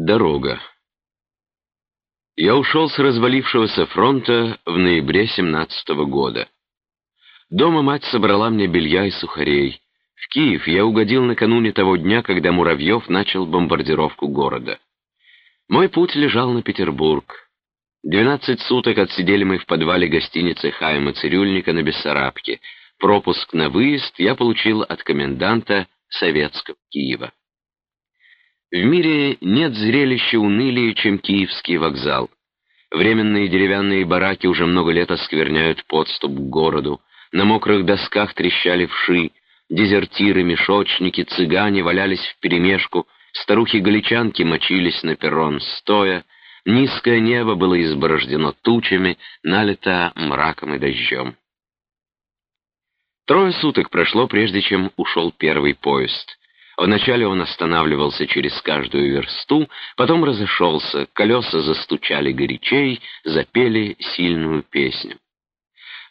Дорога. Я ушел с развалившегося фронта в ноябре 17 -го года. Дома мать собрала мне белья и сухарей. В Киев я угодил накануне того дня, когда Муравьев начал бомбардировку города. Мой путь лежал на Петербург. Двенадцать суток отсидели мы в подвале гостиницы Хайма Цирюльника на Бессарабке. Пропуск на выезд я получил от коменданта Советского Киева. В мире нет зрелища унылее, чем Киевский вокзал. Временные деревянные бараки уже много лет оскверняют подступ к городу. На мокрых досках трещали вши, дезертиры, мешочники, цыгане валялись вперемешку, старухи-галичанки мочились на перрон стоя, низкое небо было изборождено тучами, налито мраком и дождем. Трое суток прошло, прежде чем ушел первый поезд. Вначале он останавливался через каждую версту, потом разошелся, колеса застучали горячей, запели сильную песню.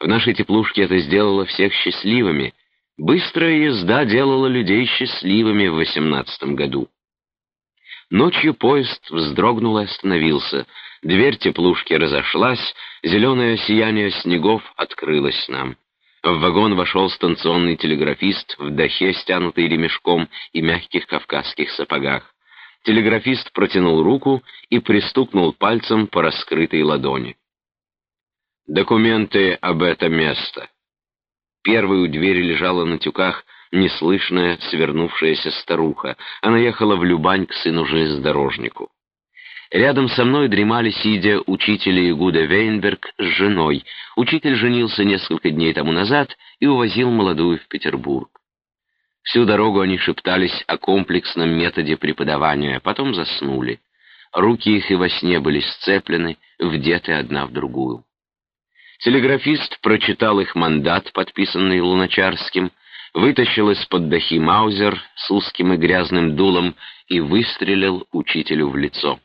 В нашей теплушке это сделало всех счастливыми. Быстрая езда делала людей счастливыми в восемнадцатом году. Ночью поезд вздрогнул и остановился. Дверь теплушки разошлась, зеленое сияние снегов открылось нам. В вагон вошел станционный телеграфист в дахе, стянутый ремешком и мягких кавказских сапогах. Телеграфист протянул руку и пристукнул пальцем по раскрытой ладони. «Документы об это место». Первой у двери лежала на тюках неслышная свернувшаяся старуха. Она ехала в Любань к сыну железнодорожнику. Рядом со мной дремали, сидя, учитель Игуда Вейнберг с женой. Учитель женился несколько дней тому назад и увозил молодую в Петербург. Всю дорогу они шептались о комплексном методе преподавания, потом заснули. Руки их и во сне были сцеплены, вдеты одна в другую. Телеграфист прочитал их мандат, подписанный Луначарским, вытащил из-под дахи маузер с узким и грязным дулом и выстрелил учителю в лицо.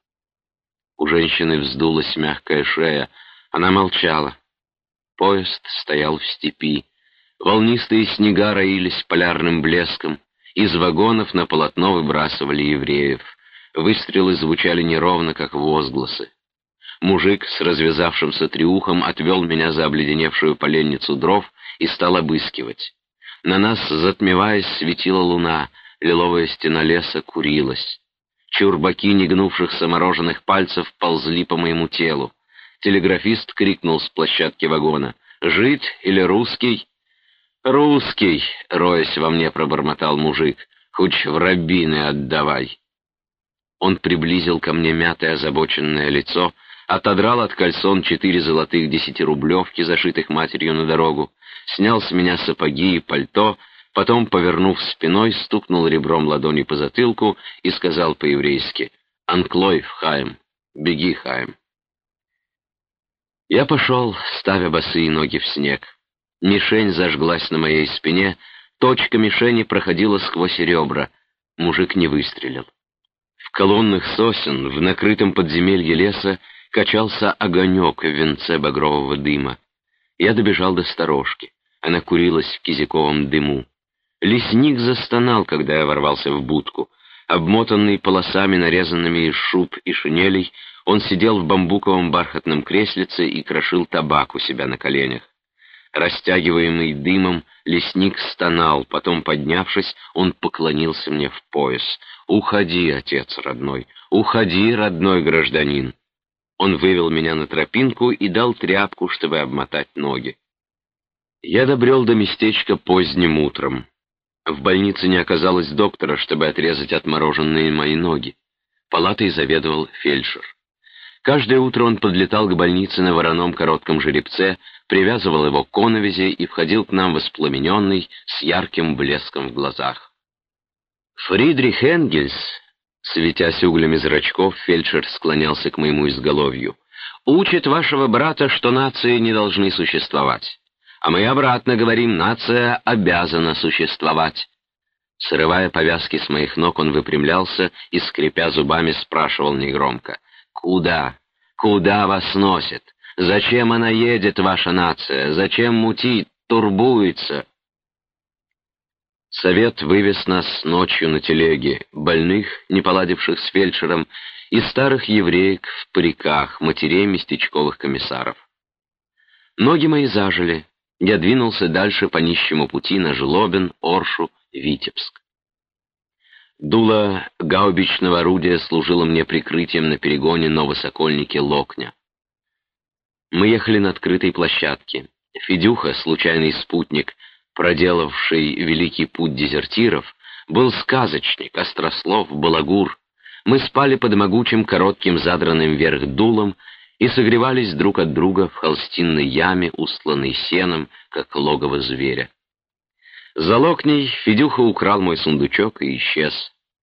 У женщины вздулась мягкая шея. Она молчала. Поезд стоял в степи. Волнистые снега роились полярным блеском. Из вагонов на полотно выбрасывали евреев. Выстрелы звучали неровно, как возгласы. Мужик с развязавшимся триухом отвел меня за обледеневшую поленницу дров и стал обыскивать. На нас, затмеваясь, светила луна, лиловая стена леса курилась. Чурбаки негнувшихся мороженых пальцев ползли по моему телу. Телеграфист крикнул с площадки вагона. «Жид или русский?» «Русский!» — роясь во мне пробормотал мужик. «Хоть в рабины отдавай!» Он приблизил ко мне мятое озабоченное лицо, отодрал от кольцон четыре золотых десятирублевки, зашитых матерью на дорогу, снял с меня сапоги и пальто — Потом, повернув спиной, стукнул ребром ладони по затылку и сказал по-еврейски «Анклойв, Хайм, беги, Хайм». Я пошел, ставя босые ноги в снег. Мишень зажглась на моей спине, точка мишени проходила сквозь ребра. Мужик не выстрелил. В колоннах сосен, в накрытом подземелье леса, качался огонек в венце багрового дыма. Я добежал до сторожки. Она курилась в кизяковом дыму. Лесник застонал, когда я ворвался в будку. Обмотанный полосами, нарезанными из шуб и шинелей, он сидел в бамбуковом бархатном креслице и крошил табак у себя на коленях. Растягиваемый дымом, лесник стонал, потом, поднявшись, он поклонился мне в пояс. «Уходи, отец родной, уходи, родной гражданин!» Он вывел меня на тропинку и дал тряпку, чтобы обмотать ноги. Я добрел до местечка поздним утром. В больнице не оказалось доктора, чтобы отрезать отмороженные мои ноги. Палатой заведовал фельдшер. Каждое утро он подлетал к больнице на вороном коротком жеребце, привязывал его к коновизе и входил к нам воспламененный, с ярким блеском в глазах. Фридрих Энгельс, светясь углями зрачков, фельдшер склонялся к моему изголовью, учит вашего брата, что нации не должны существовать а мы обратно говорим, нация обязана существовать. Срывая повязки с моих ног, он выпрямлялся и, скрипя зубами, спрашивал негромко. «Куда? Куда вас носит? Зачем она едет, ваша нация? Зачем мутит, турбуется?» Совет вывез нас ночью на телеге, больных, не поладивших с фельдшером, и старых евреек в париках, матерей местечковых комиссаров. Ноги мои зажили, я двинулся дальше по нищему пути на Жлобин, Оршу, Витебск. Дуло гаубичного орудия служило мне прикрытием на перегоне Новосокольники-Локня. Мы ехали на открытой площадке. Федюха, случайный спутник, проделавший великий путь дезертиров, был сказочник, острослов, балагур. Мы спали под могучим коротким задранным вверх дулом и согревались друг от друга в холстинной яме, устланной сеном, как логово зверя. За локней Федюха украл мой сундучок и исчез.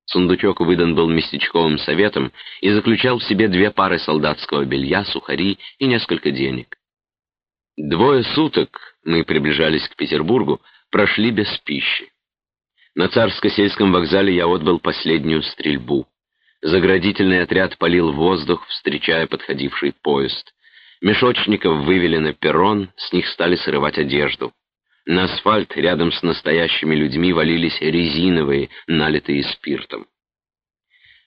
Сундучок выдан был местечковым советом и заключал в себе две пары солдатского белья, сухари и несколько денег. Двое суток мы приближались к Петербургу, прошли без пищи. На царско-сельском вокзале я отбыл последнюю стрельбу. Заградительный отряд полил воздух, встречая подходивший поезд. Мешочников вывели на перрон, с них стали срывать одежду. На асфальт рядом с настоящими людьми валились резиновые, налитые спиртом.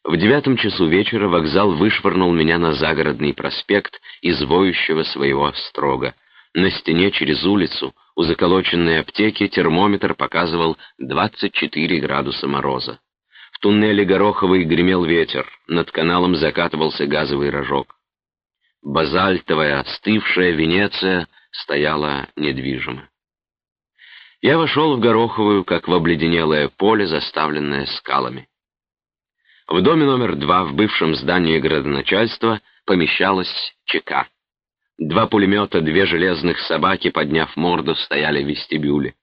В девятом часу вечера вокзал вышвырнул меня на загородный проспект из воющего своего острога. На стене через улицу, у заколоченной аптеки, термометр показывал 24 градуса мороза. Туннеле Гороховой гремел ветер, над каналом закатывался газовый рожок. Базальтовая, остывшая Венеция стояла недвижимо. Я вошел в Гороховую, как в обледенелое поле, заставленное скалами. В доме номер два в бывшем здании градоначальства помещалась ЧК. Два пулемета, две железных собаки, подняв морду, стояли в вестибюле.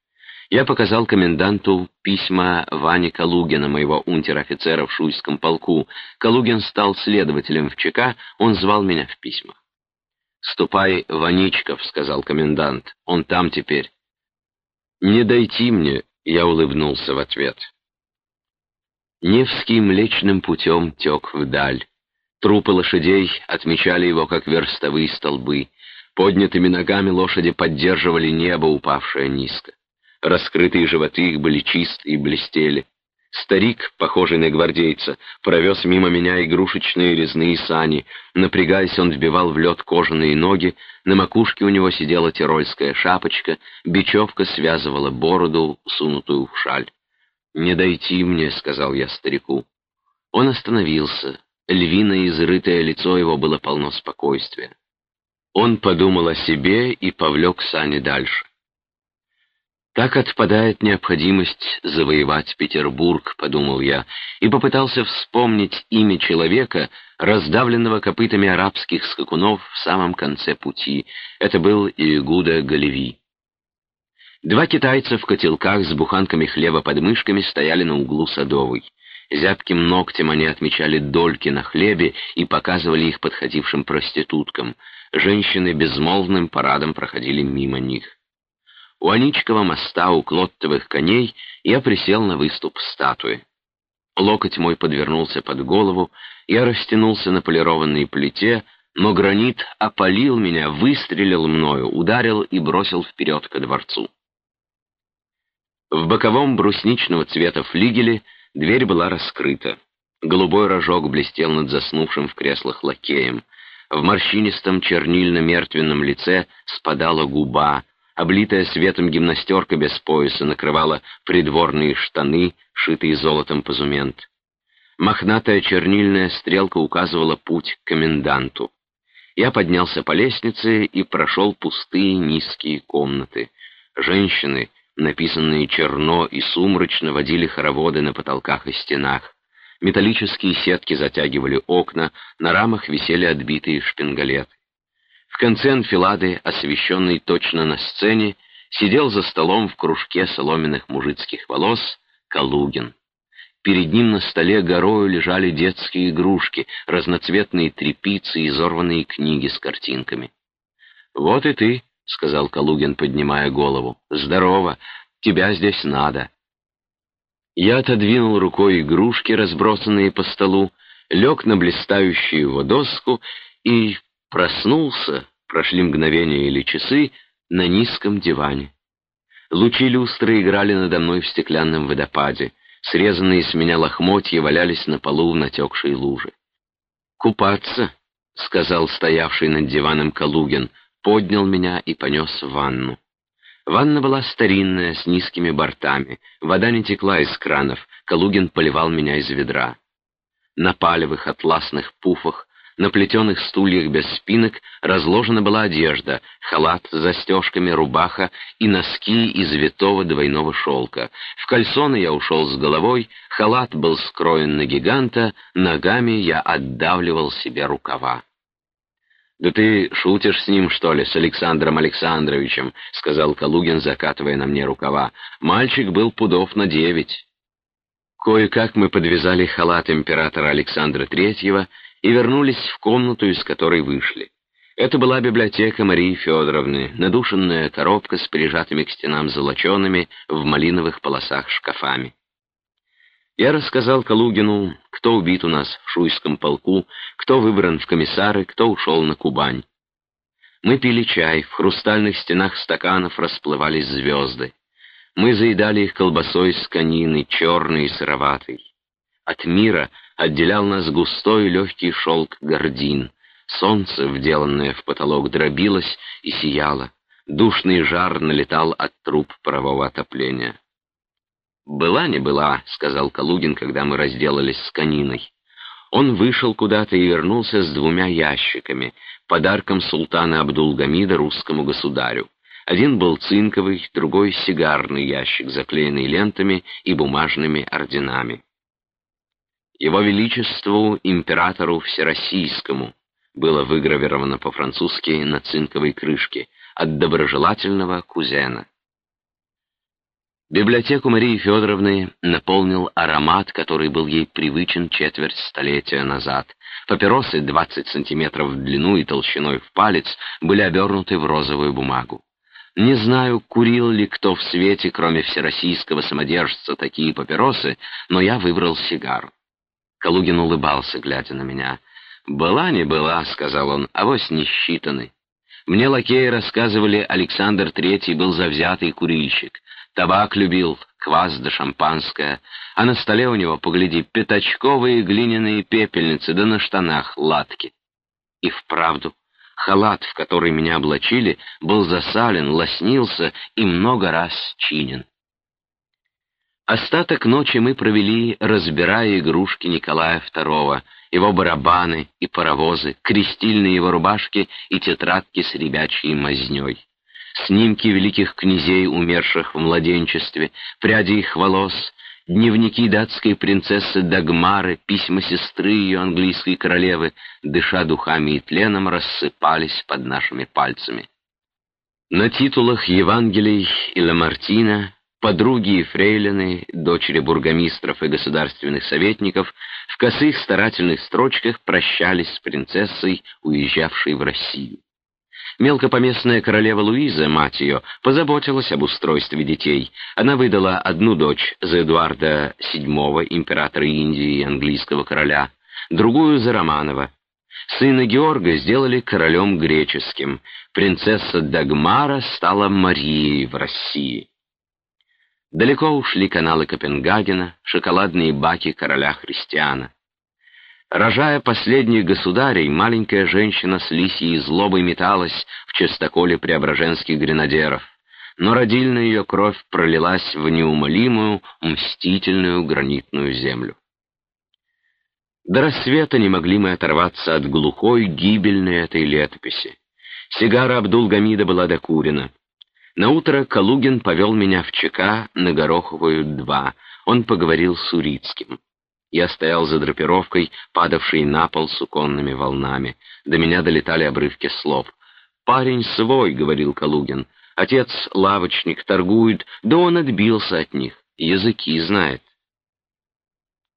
Я показал коменданту письма Вани Калугина, моего унтер-офицера в Шуйском полку. Калугин стал следователем в ЧК, он звал меня в письмах. «Ступай, Ваничков», — сказал комендант, — «он там теперь». «Не дойти мне», — я улыбнулся в ответ. Невский млечным путем тек вдаль. Трупы лошадей отмечали его, как верстовые столбы. Поднятыми ногами лошади поддерживали небо, упавшее низко. Раскрытые животы их были чисты и блестели. Старик, похожий на гвардейца, провез мимо меня игрушечные резные сани. Напрягаясь, он вбивал в лед кожаные ноги, на макушке у него сидела тирольская шапочка, бечевка связывала бороду, сунутую в шаль. «Не дойти мне», — сказал я старику. Он остановился. Львиное изрытое лицо его было полно спокойствия. Он подумал о себе и повлек сани дальше. Так отпадает необходимость завоевать Петербург, подумал я, и попытался вспомнить имя человека, раздавленного копытами арабских скакунов в самом конце пути. Это был Иегуда Галеви. Два китайца в котелках с буханками хлеба под мышками стояли на углу Садовой. Зябким ногтем они отмечали дольки на хлебе и показывали их подходившим проституткам. Женщины безмолвным парадом проходили мимо них. У Аничкова моста у клоттовых коней я присел на выступ статуи. Локоть мой подвернулся под голову, я растянулся на полированной плите, но гранит опалил меня, выстрелил мною, ударил и бросил вперед ко дворцу. В боковом брусничного цвета флигеле дверь была раскрыта. Голубой рожок блестел над заснувшим в креслах лакеем. В морщинистом чернильно-мертвенном лице спадала губа, Облитая светом гимнастерка без пояса накрывала придворные штаны, шитые золотом позумент. Мохнатая чернильная стрелка указывала путь к коменданту. Я поднялся по лестнице и прошел пустые низкие комнаты. Женщины, написанные черно и сумрачно, водили хороводы на потолках и стенах. Металлические сетки затягивали окна, на рамах висели отбитые шпингалеты. В конце анфилады, освещенный точно на сцене, сидел за столом в кружке соломенных мужицких волос Калугин. Перед ним на столе горою лежали детские игрушки, разноцветные трепицы и изорванные книги с картинками. «Вот и ты», — сказал Калугин, поднимая голову. «Здорово, тебя здесь надо». Я отодвинул рукой игрушки, разбросанные по столу, лег на блистающую его доску и Проснулся, прошли мгновения или часы, на низком диване. Лучи люстры играли надо мной в стеклянном водопаде. Срезанные с меня лохмотья валялись на полу в натекшей луже. «Купаться», — сказал стоявший над диваном Калугин, поднял меня и понес в ванну. Ванна была старинная, с низкими бортами. Вода не текла из кранов, Калугин поливал меня из ведра. На палевых атласных пуфах на плетеных стульях без спинок разложена была одежда, халат с застежками, рубаха и носки из витого двойного шелка. В кальсоны я ушел с головой, халат был скроен на гиганта, ногами я отдавливал себе рукава. «Да ты шутишь с ним, что ли, с Александром Александровичем?» — сказал Калугин, закатывая на мне рукава. «Мальчик был пудов на девять». Кое-как мы подвязали халат императора Александра Третьего и вернулись в комнату, из которой вышли. Это была библиотека Марии Федоровны, надушенная коробка с прижатыми к стенам золочеными в малиновых полосах шкафами. Я рассказал Калугину, кто убит у нас в Шуйском полку, кто выбран в комиссары, кто ушел на Кубань. Мы пили чай, в хрустальных стенах стаканов расплывались звезды. Мы заедали их колбасой с конины, черной и сыроватой. От мира отделял нас густой легкий шелк гордин. Солнце, вделанное в потолок, дробилось и сияло. Душный жар налетал от труб парового отопления. «Была не была», — сказал Калугин, когда мы разделались с кониной. Он вышел куда-то и вернулся с двумя ящиками, подарком султана Абдулгамида русскому государю. Один был цинковый, другой — сигарный ящик, заклеенный лентами и бумажными орденами. Его Величеству императору Всероссийскому было выгравировано по-французски на цинковой крышке от доброжелательного кузена. Библиотеку Марии Федоровны наполнил аромат, который был ей привычен четверть столетия назад. Папиросы 20 сантиметров в длину и толщиной в палец были обернуты в розовую бумагу. Не знаю, курил ли кто в свете, кроме всероссийского самодержца, такие папиросы, но я выбрал сигару. Калугин улыбался, глядя на меня. «Была не была», — сказал он, — «авось не считаны». Мне лакеи рассказывали, Александр Третий был завзятый курильщик. Табак любил, квас да шампанское, а на столе у него, погляди, пятачковые глиняные пепельницы, да на штанах латки. И вправду, халат, в который меня облачили, был засален, лоснился и много раз чинен. Остаток ночи мы провели, разбирая игрушки Николая II, его барабаны и паровозы, крестильные его рубашки и тетрадки с ребячьей мазней. Снимки великих князей, умерших в младенчестве, пряди их волос, дневники датской принцессы Дагмары, письма сестры ее английской королевы, дыша духами и тленом, рассыпались под нашими пальцами. На титулах Евангелий и Ламартина подруги и фрейлины, дочери бургомистров и государственных советников, в косых старательных строчках прощались с принцессой, уезжавшей в Россию. Мелкопоместная королева Луиза, мать ее, позаботилась об устройстве детей. Она выдала одну дочь за Эдуарда VII, императора Индии и английского короля, другую за Романова. Сына Георга сделали королем греческим. Принцесса Дагмара стала Марией в России. Далеко ушли каналы Копенгагена, шоколадные баки короля Христиана. Рожая последних государей, маленькая женщина с лисьей злобой металась в частоколе преображенских гренадеров, но родильная ее кровь пролилась в неумолимую, мстительную гранитную землю. До рассвета не могли мы оторваться от глухой, гибельной этой летописи. Сигара Абдул-Гамида была докурена. Наутро Калугин повел меня в ЧК на Гороховую 2. Он поговорил с Урицким. Я стоял за драпировкой, падавшей на пол суконными волнами. До меня долетали обрывки слов. «Парень свой», — говорил Калугин. «Отец лавочник, торгует, да он отбился от них. Языки знает».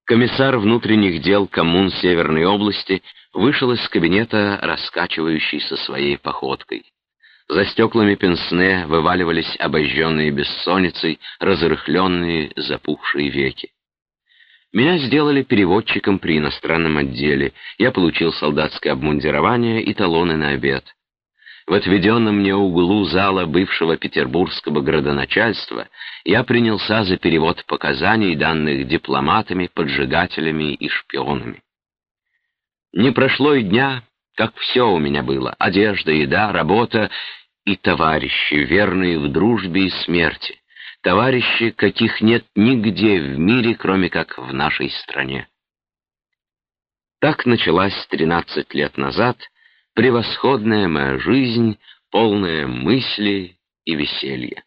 Комиссар внутренних дел коммун Северной области вышел из кабинета, раскачивающийся своей походкой. За стеклами пенсне вываливались обожженные бессонницей, разрыхленные, запухшие веки. Меня сделали переводчиком при иностранном отделе. Я получил солдатское обмундирование и талоны на обед. В отведенном мне углу зала бывшего петербургского градоначальства я принялся за перевод показаний, данных дипломатами, поджигателями и шпионами. Не прошло и дня, как все у меня было — одежда, еда, работа и товарищи, верные в дружбе и смерти, товарищи, каких нет нигде в мире, кроме как в нашей стране. Так началась тринадцать лет назад превосходная моя жизнь, полная мыслей и веселья.